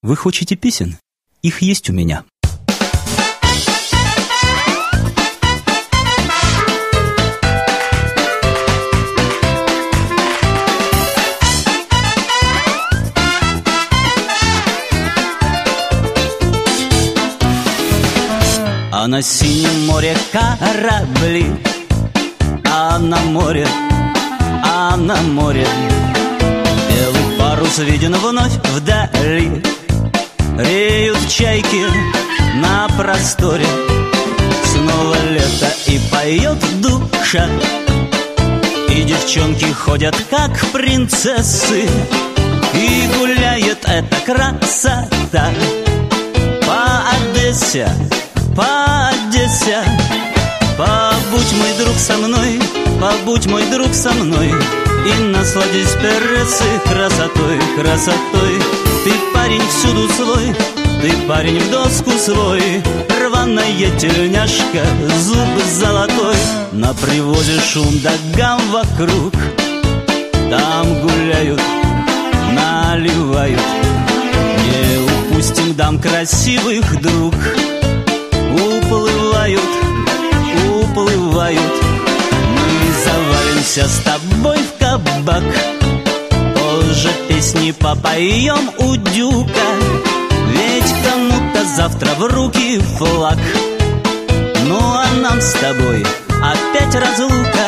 Вы хотите песен? Их есть у меня. А на синем море корабли А на море, а на море Белый парус виден вновь вдали Реют чайки на просторе. Снова лето и поет душа. И девчонки ходят как принцессы. И гуляет эта красота. По Одессе по Одессе. Побудь, мой друг, со мной, побудь, мой друг, со мной. И насладись пересы красотой, красотой Ты парень всюду свой, ты парень в доску свой. Рваная тельняшка, зуб золотой. На привозе шум да гам вокруг. Там гуляют, наливают. Не упустим дам красивых друг. Уплывают, уплывают. Мы завалимся с тобой в кабак песни попоем у дюка. Ведь кому-то завтра в руки флаг. Ну а нам с тобой опять разлука.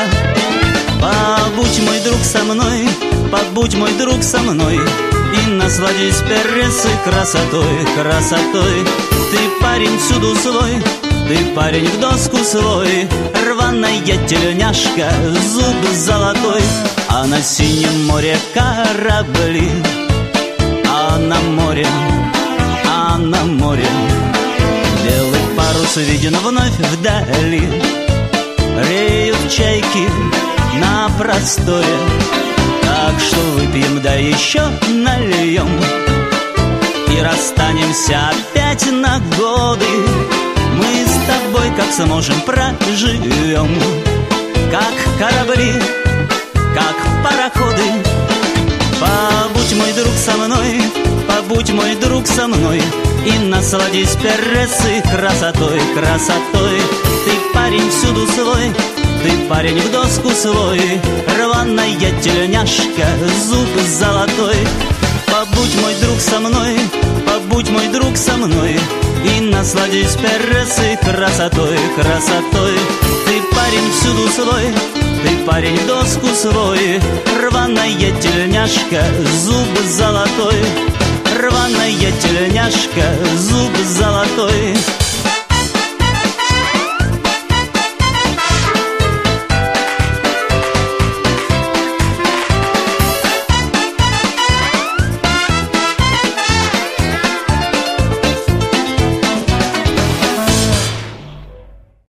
Побудь, мой друг, со мной, побудь, мой друг, со мной. И насладись пересы красотой, красотой. Ты парень всюду свой, ты парень в доску свой Рваная тельняшка, зуб золотой. А на синем море корабли А на море, а на море. Белый парус виден вновь вдали Реют чайки на просторе. Так что выпьем, да еще нальем. И расстанемся опять на годы как сможем проживем. Как корабли, как пароходы. Побудь, мой друг, со мной, побудь, мой друг, со мной. И насладись пересы красотой, красотой. Ты парень всюду свой, ты парень в доску свой. Рваная тельняшка, зуб золотой. Побудь, мой друг, со мной, насладись пересы красотой, красотой. Ты парень всюду свой, ты парень доску свой. Рваная тельняшка, зуб золотой. Рваная тельняшка, зуб золотой